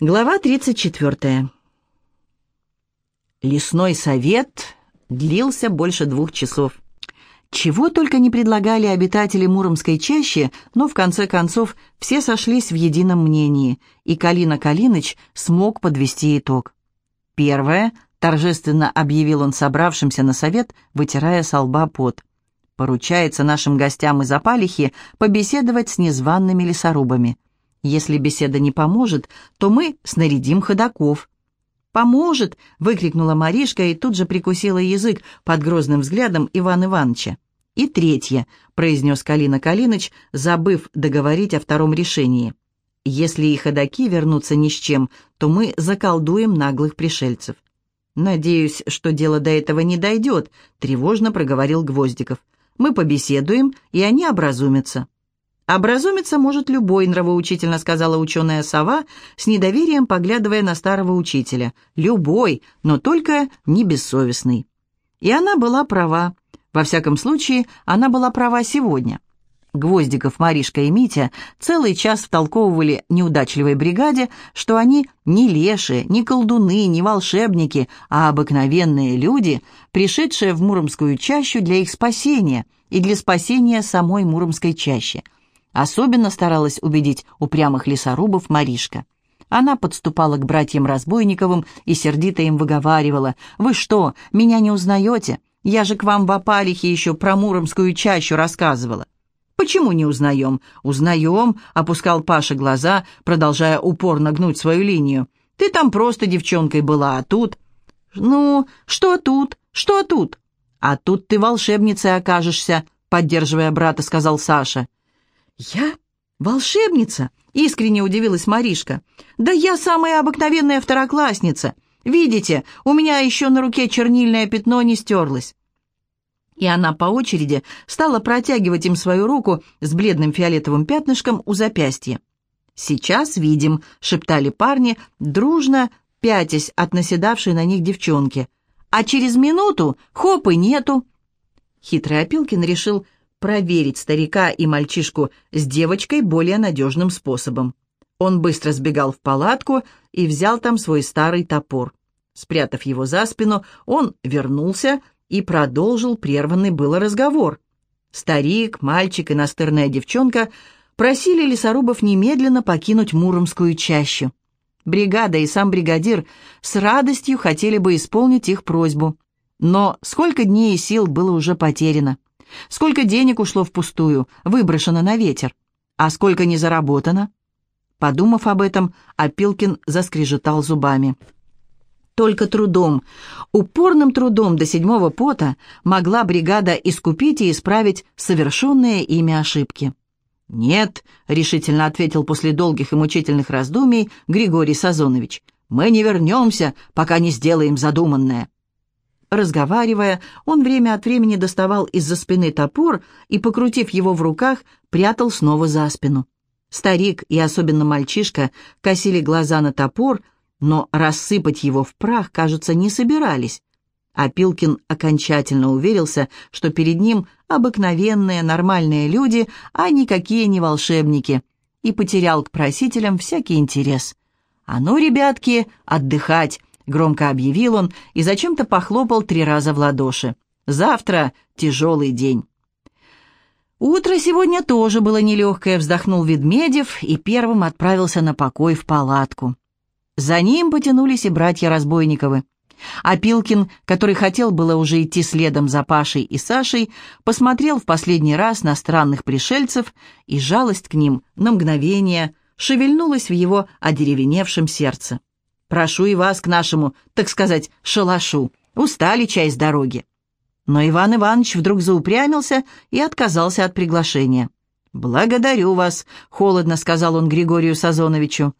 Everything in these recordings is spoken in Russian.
Глава 34. Лесной совет длился больше двух часов. Чего только не предлагали обитатели Муромской чащи, но в конце концов все сошлись в едином мнении, и Калина Калиныч смог подвести итог. Первое, торжественно объявил он собравшимся на совет, вытирая со лба пот. Поручается нашим гостям из Апалихи побеседовать с незваными лесорубами. Если беседа не поможет, то мы снарядим ходаков». «Поможет!» — выкрикнула Маришка и тут же прикусила язык под грозным взглядом Ивана Ивановича. «И третье», — произнес Калина Калиныч, забыв договорить о втором решении. «Если и ходаки вернутся ни с чем, то мы заколдуем наглых пришельцев». «Надеюсь, что дело до этого не дойдет», — тревожно проговорил Гвоздиков. «Мы побеседуем, и они образумятся». «Образумиться может любой», — нравоучительно сказала ученая сова, с недоверием поглядывая на старого учителя. «Любой, но только не бессовестный». И она была права. Во всяком случае, она была права сегодня. Гвоздиков, Маришка и Митя целый час втолковывали неудачливой бригаде, что они не леши, не колдуны, не волшебники, а обыкновенные люди, пришедшие в Муромскую чащу для их спасения и для спасения самой Муромской чащи — Особенно старалась убедить упрямых лесорубов Маришка. Она подступала к братьям Разбойниковым и сердито им выговаривала. «Вы что, меня не узнаете? Я же к вам в опалихе еще про Муромскую чащу рассказывала». «Почему не узнаем?» «Узнаем», — опускал Паша глаза, продолжая упорно гнуть свою линию. «Ты там просто девчонкой была, а тут...» «Ну, что тут? Что тут?» «А тут ты волшебницей окажешься», — поддерживая брата, сказал Саша. «Я? Волшебница?» — искренне удивилась Маришка. «Да я самая обыкновенная второклассница. Видите, у меня еще на руке чернильное пятно не стерлось». И она по очереди стала протягивать им свою руку с бледным фиолетовым пятнышком у запястья. «Сейчас видим», — шептали парни, дружно пятясь от наседавшей на них девчонки. «А через минуту хоп и нету». Хитрый Опилкин решил проверить старика и мальчишку с девочкой более надежным способом. Он быстро сбегал в палатку и взял там свой старый топор. Спрятав его за спину, он вернулся и продолжил прерванный было разговор. Старик, мальчик и настырная девчонка просили лесорубов немедленно покинуть Муромскую чащу. Бригада и сам бригадир с радостью хотели бы исполнить их просьбу. Но сколько дней и сил было уже потеряно. Сколько денег ушло впустую, выброшено на ветер? А сколько не заработано? Подумав об этом, Опилкин заскрежетал зубами. Только трудом, упорным трудом до седьмого пота могла бригада искупить и исправить совершенные ими ошибки. «Нет», — решительно ответил после долгих и мучительных раздумий Григорий Сазонович, «мы не вернемся, пока не сделаем задуманное». Разговаривая, он время от времени доставал из-за спины топор и, покрутив его в руках, прятал снова за спину. Старик и особенно мальчишка косили глаза на топор, но рассыпать его в прах, кажется, не собирались. А Пилкин окончательно уверился, что перед ним обыкновенные нормальные люди, а никакие не волшебники, и потерял к просителям всякий интерес. «А ну, ребятки, отдыхать!» Громко объявил он и зачем-то похлопал три раза в ладоши. «Завтра тяжелый день». Утро сегодня тоже было нелегкое, вздохнул Ведмедев и первым отправился на покой в палатку. За ним потянулись и братья Разбойниковы. А Пилкин, который хотел было уже идти следом за Пашей и Сашей, посмотрел в последний раз на странных пришельцев, и жалость к ним на мгновение шевельнулась в его одеревеневшем сердце. Прошу и вас к нашему, так сказать, шалашу. Устали чай с дороги». Но Иван Иванович вдруг заупрямился и отказался от приглашения. «Благодарю вас», — холодно сказал он Григорию Сазоновичу.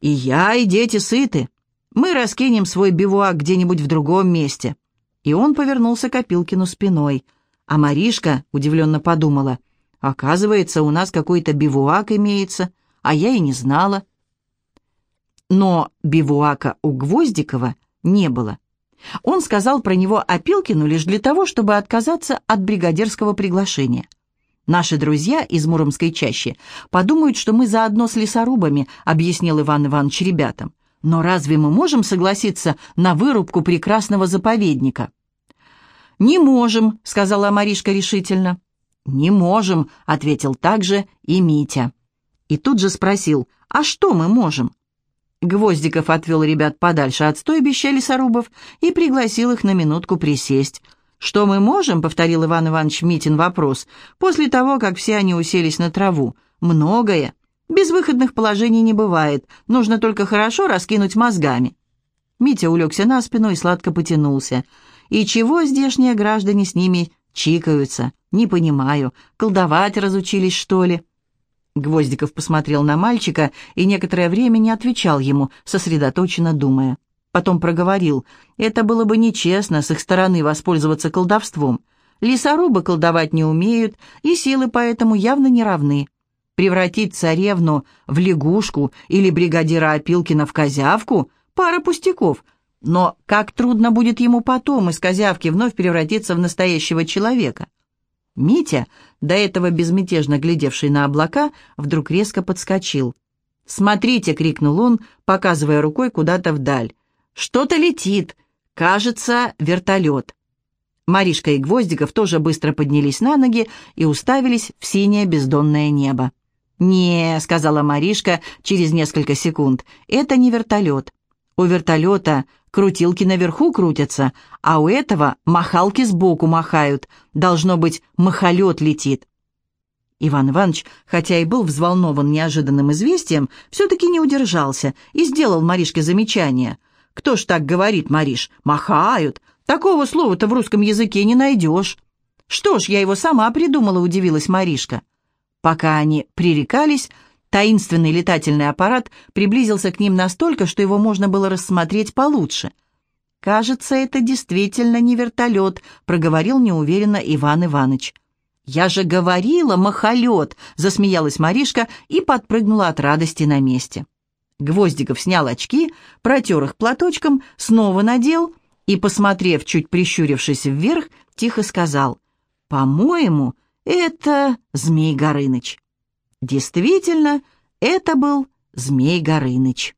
«И я, и дети сыты. Мы раскинем свой бивуак где-нибудь в другом месте». И он повернулся к Опилкину спиной. А Маришка удивленно подумала. «Оказывается, у нас какой-то бивуак имеется, а я и не знала». Но бивуака у Гвоздикова не было. Он сказал про него Опилкину лишь для того, чтобы отказаться от бригадирского приглашения. «Наши друзья из Муромской чащи подумают, что мы заодно с лесорубами», — объяснил Иван Иванович ребятам. Но разве мы можем согласиться на вырубку прекрасного заповедника?» «Не можем», — сказала Маришка решительно. «Не можем», — ответил также и Митя. И тут же спросил, «А что мы можем?» Гвоздиков отвел ребят подальше от стойбища лесорубов и пригласил их на минутку присесть. «Что мы можем?» — повторил Иван Иванович Митин вопрос, после того, как все они уселись на траву. «Многое. Безвыходных положений не бывает, нужно только хорошо раскинуть мозгами». Митя улегся на спину и сладко потянулся. «И чего здешние граждане с ними чикаются? Не понимаю. Колдовать разучились, что ли?» Гвоздиков посмотрел на мальчика и некоторое время не отвечал ему, сосредоточенно думая. Потом проговорил, это было бы нечестно с их стороны воспользоваться колдовством. Лесорубы колдовать не умеют, и силы поэтому явно не равны. Превратить царевну в лягушку или бригадира Опилкина в козявку – пара пустяков. Но как трудно будет ему потом из козявки вновь превратиться в настоящего человека – Митя, до этого безмятежно глядевший на облака, вдруг резко подскочил. «Смотрите!» — крикнул он, показывая рукой куда-то вдаль. «Что-то летит! Кажется, вертолет!» Маришка и Гвоздиков тоже быстро поднялись на ноги и уставились в синее бездонное небо. «Не», — сказала Маришка через несколько секунд, — «это не вертолет. У вертолета крутилки наверху крутятся, а у этого махалки сбоку махают. Должно быть, махолет летит. Иван Иванович, хотя и был взволнован неожиданным известием, все-таки не удержался и сделал Маришке замечание. «Кто ж так говорит, Мариш? Махают. Такого слова-то в русском языке не найдешь». «Что ж, я его сама придумала», — удивилась Маришка. Пока они пререкались, Таинственный летательный аппарат приблизился к ним настолько, что его можно было рассмотреть получше. «Кажется, это действительно не вертолет», — проговорил неуверенно Иван Иванович. «Я же говорила, махолет!» — засмеялась Маришка и подпрыгнула от радости на месте. Гвоздиков снял очки, протер их платочком, снова надел и, посмотрев, чуть прищурившись вверх, тихо сказал, «По-моему, это Змей Горыныч». Действительно, это был Змей Горыныч.